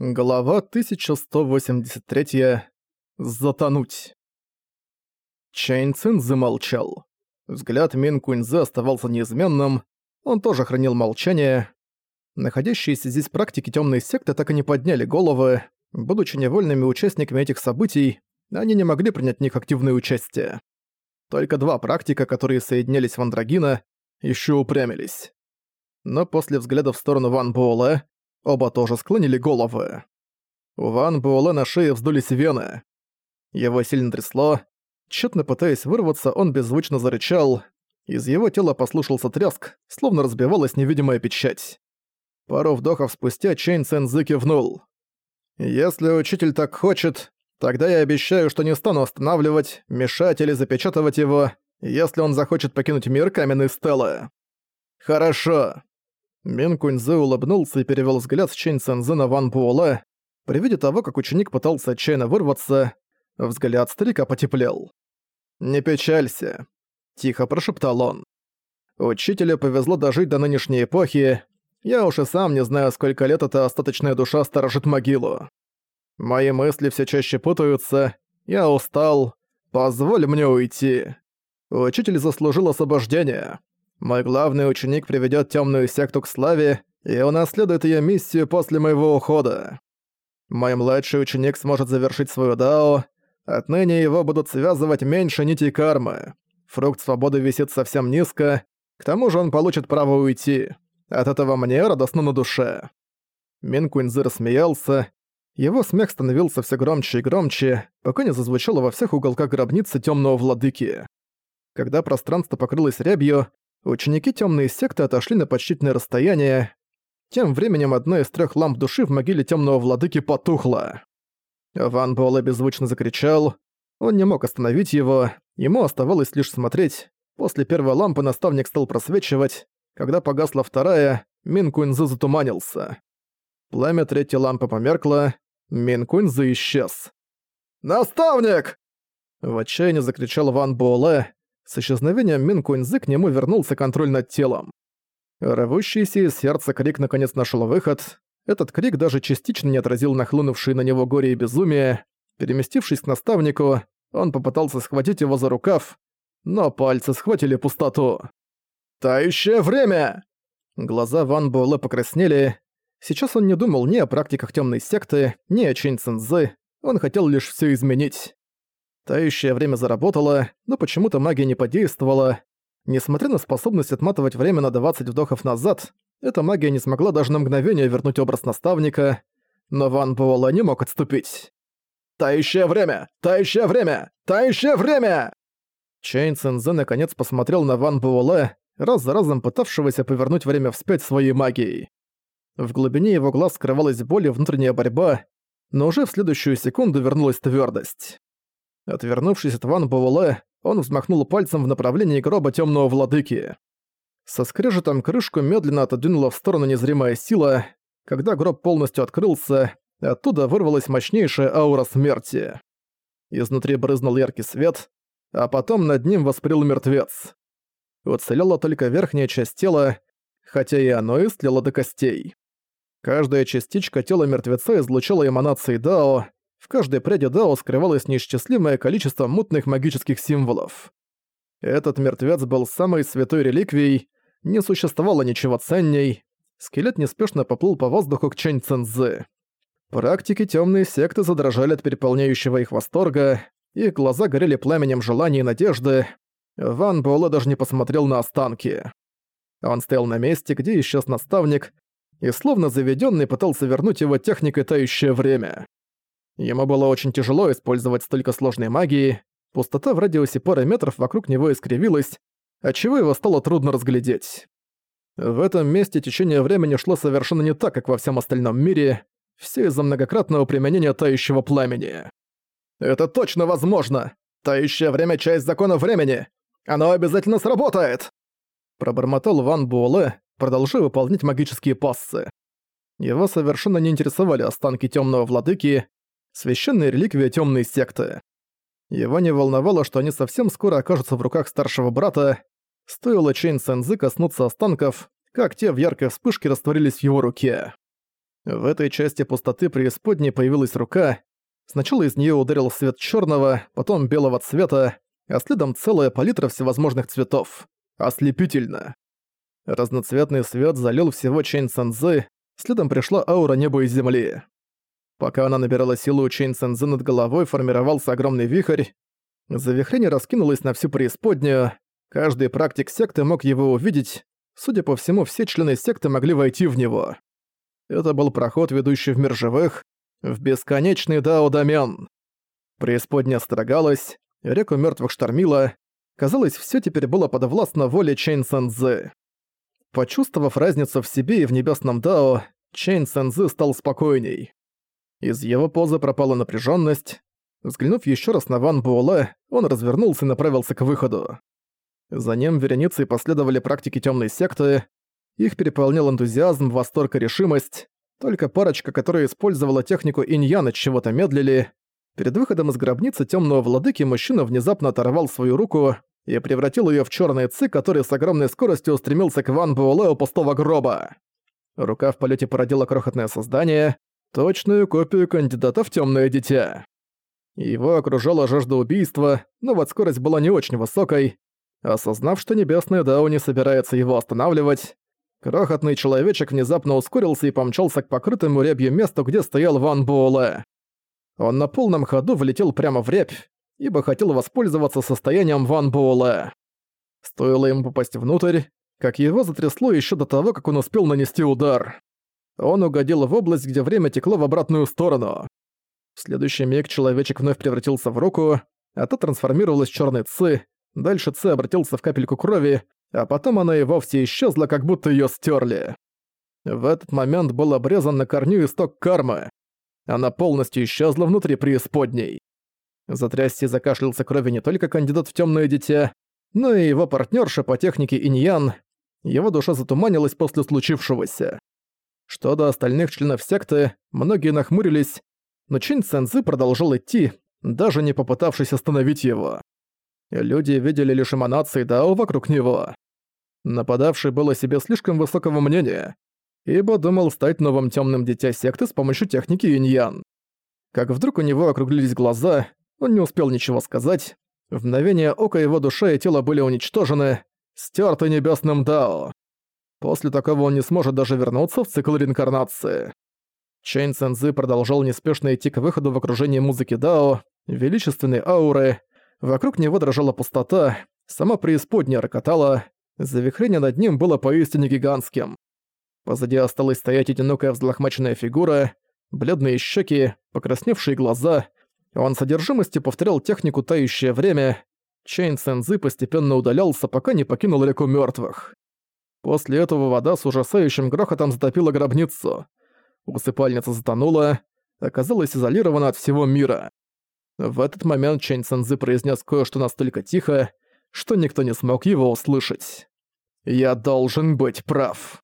Глава 1183. Затонуть. Чэнь Цин замолчал. Взгляд Мин Куньзы оставался неизменным, он тоже хранил молчание. Находящиеся здесь практики темной секты так и не подняли головы. Будучи невольными участниками этих событий, они не могли принять в них активное участие. Только два практика, которые соединялись в Андрогина, еще упрямились. Но после взгляда в сторону Ван Буэлэ, Оба тоже склонили головы. У Ван Буэлэ на шее вздулись вены. Его сильно трясло. Тщетно пытаясь вырваться, он беззвучно зарычал. Из его тела послушался тряск, словно разбивалась невидимая печать. Пару вдохов спустя Чейн Цэнзы кивнул. «Если учитель так хочет, тогда я обещаю, что не стану останавливать, мешать или запечатывать его, если он захочет покинуть мир каменной стелы». «Хорошо», Мин Куньзы улыбнулся и перевел взгляд с Чэнь Цэнзы на Ван Буэлэ. При виде того, как ученик пытался отчаянно вырваться, взгляд старика потеплел. «Не печалься», — тихо прошептал он. «Учителю повезло дожить до нынешней эпохи. Я уж и сам не знаю, сколько лет эта остаточная душа сторожит могилу. Мои мысли все чаще путаются. Я устал. Позволь мне уйти. Учитель заслужил освобождение. Мой главный ученик приведет темную секту к славе и унаследует ее миссию после моего ухода. Мой младший ученик сможет завершить свою дао, отныне его будут связывать меньше нитей кармы. Фрукт свободы висит совсем низко, к тому же он получит право уйти. От этого мне радостно на душе». Мин Куньзы рассмеялся. Его смех становился все громче и громче, пока не зазвучало во всех уголках гробницы темного владыки. Когда пространство покрылось рябью, Ученики темной секты отошли на почтительное расстояние. Тем временем одна из трех ламп души в могиле темного владыки потухла. Ван Буэлэ беззвучно закричал. Он не мог остановить его, ему оставалось лишь смотреть. После первой лампы наставник стал просвечивать. Когда погасла вторая, Мин Куньзы затуманился. Пламя третьей лампы померкло, Мин Куньзы исчез. «Наставник!» В отчаянии закричал Ван Буэлэ, с исчезновением Мин Куньзы к нему вернулся контроль над телом. Рвущийся из сердца крик наконец нашел выход. Этот крик даже частично не отразил нахлынувшие на него горе и безумие. Переместившись к наставнику, он попытался схватить его за рукав, но пальцы схватили пустоту. «Тающее время!» Глаза Ван Буэлэ покраснели. Сейчас он не думал ни о практиках темной секты, ни о Чэнь Цинзы. Он хотел лишь все изменить. Тающее время заработало, но почему-то магия не подействовала. Несмотря на способность отматывать время на 20 вдохов назад, эта магия не смогла даже на мгновение вернуть образ наставника, но Ван Буэлла не мог отступить. «Тающее время! Тающее время! Тающее время!» Чейн Цинзе наконец посмотрел на Ван Буэлэ, раз за разом пытавшегося повернуть время вспять своей магией. В глубине его глаз скрывалась боль и внутренняя борьба, но уже в следующую секунду вернулась твердость. Отвернувшись от Ван Буэлэ, он взмахнул пальцем в направлении гроба темного владыки. Со скрежетом крышку медленно отодвинула в сторону незримая сила. Когда гроб полностью открылся, оттуда вырвалась мощнейшая аура смерти. Изнутри брызнул яркий свет, а потом над ним восприл мертвец. Уцелела только верхняя часть тела, хотя и оно истлело до костей. Каждая частичка тела мертвеца излучала эманации Дао, в каждой пряди Дао скрывалось неисчислимое количество мутных магических символов. Этот мертвец был самой святой реликвией, не существовало ничего ценней. Скелет неспешно поплыл по воздуху к Чэнь Цэнзы. Практики темные секты задрожали от переполняющего их восторга, их глаза горели пламенем желания и надежды. Ван Буэлэ даже не посмотрел на останки. Он стоял на месте, где исчез наставник, и словно заведенный пытался вернуть его техникой тающее время. Ему было очень тяжело использовать столько сложной магии, пустота в радиусе пары метров вокруг него искривилась, отчего его стало трудно разглядеть. В этом месте течение времени шло совершенно не так, как во всем остальном мире, все из-за многократного применения тающего пламени. «Это точно возможно! Тающее время — часть закона времени! Оно обязательно сработает!» Пробормотал Ван Буэлэ, продолжая выполнять магические пассы. Его совершенно не интересовали останки темного владыки, священная реликвия темной секты. Его не волновало, что они совсем скоро окажутся в руках старшего брата. Стоило Чейн Сензы коснуться останков, как те в яркой вспышке растворились в его руке. В этой части пустоты преисподней появилась рука. Сначала из нее ударил свет черного, потом белого цвета, а следом целая палитра всевозможных цветов. Ослепительно. Разноцветный свет залил всего Чэнь Цэнзы, следом пришла аура неба и земли. Пока она набирала силу у Чэнь Цэнзы над головой, формировался огромный вихрь. Завихрение раскинулось на всю преисподнюю. Каждый практик секты мог его увидеть. Судя по всему, все члены секты могли войти в него. Это был проход, ведущий в мир живых, в бесконечный Дао-домен. Преисподняя строгалась, реку мертвых штормила. Казалось, все теперь было подвластно воле Чэнь Цэнзы. Почувствовав разницу в себе и в небесном Дао, Чэнь Цэнзы стал спокойней. Из его позы пропала напряженность. Взглянув еще раз на Ван Буэлэ, он развернулся и направился к выходу. За ним вереницей последовали практики темной секты. Их переполнял энтузиазм, восторг и решимость. Только парочка, которая использовала технику иньяна, чего-то медлили. Перед выходом из гробницы темного владыки мужчина внезапно оторвал свою руку и превратил ее в черный ци, который с огромной скоростью устремился к Ван Буэлэ у пустого гроба. Рука в полете породила крохотное создание, точную копию кандидата в темное дитя. Его окружала жажда убийства, но вот скорость была не очень высокой. Осознав, что Небесный Дао не собирается его останавливать, крохотный человечек внезапно ускорился и помчался к покрытому рябью месту, где стоял Ван Буэлэ. Он на полном ходу влетел прямо в рябь, ибо хотел воспользоваться состоянием Ван Буэлэ. Стоило ему попасть внутрь, как его затрясло еще до того, как он успел нанести удар. Он угодил в область, где время текло в обратную сторону. В следующий миг человечек вновь превратился в руку, а та трансформировалась в черный ци, дальше ци обратился в капельку крови, а потом она и вовсе исчезла, как будто ее стерли. В этот момент был обрезан на корню исток кармы. Она полностью исчезла внутри преисподней. Затрясся и закашлялся крови не только кандидат в темное дитя, но и его партнерша по технике Иньян. Его душа затуманилась после случившегося. Что до остальных членов секты, многие нахмурились, но Чин Цэнзы продолжал идти, даже не попытавшись остановить его. Люди видели лишь эманации Дао вокруг него. Нападавший был о себе слишком высокого мнения, ибо думал стать новым темным дитя секты с помощью техники Иньян. Как вдруг у него округлились глаза, он не успел ничего сказать. В мгновение ока его душа и тело были уничтожены, стерты небесным Дао. После такого он не сможет даже вернуться в цикл реинкарнации. Чэнь Цэнзы продолжал неспешно идти к выходу в окружении музыки Дао, величественной ауры. Вокруг него дрожала пустота, сама преисподняя рокотала, завихрение над ним было поистине гигантским. Позади осталась стоять одинокая взлохмаченная фигура, бледные щеки, покрасневшие глаза, он с одержимостью повторял технику «Тающее время». Чейн Цэнзы постепенно удалялся, пока не покинул реку мёртвых. После этого вода с ужасающим грохотом затопила гробницу. Усыпальница затонула, оказалась изолирована от всего мира. В этот момент Чэнь Цэнзы произнес кое-что настолько тихо, что никто не смог его услышать. «Я должен быть прав».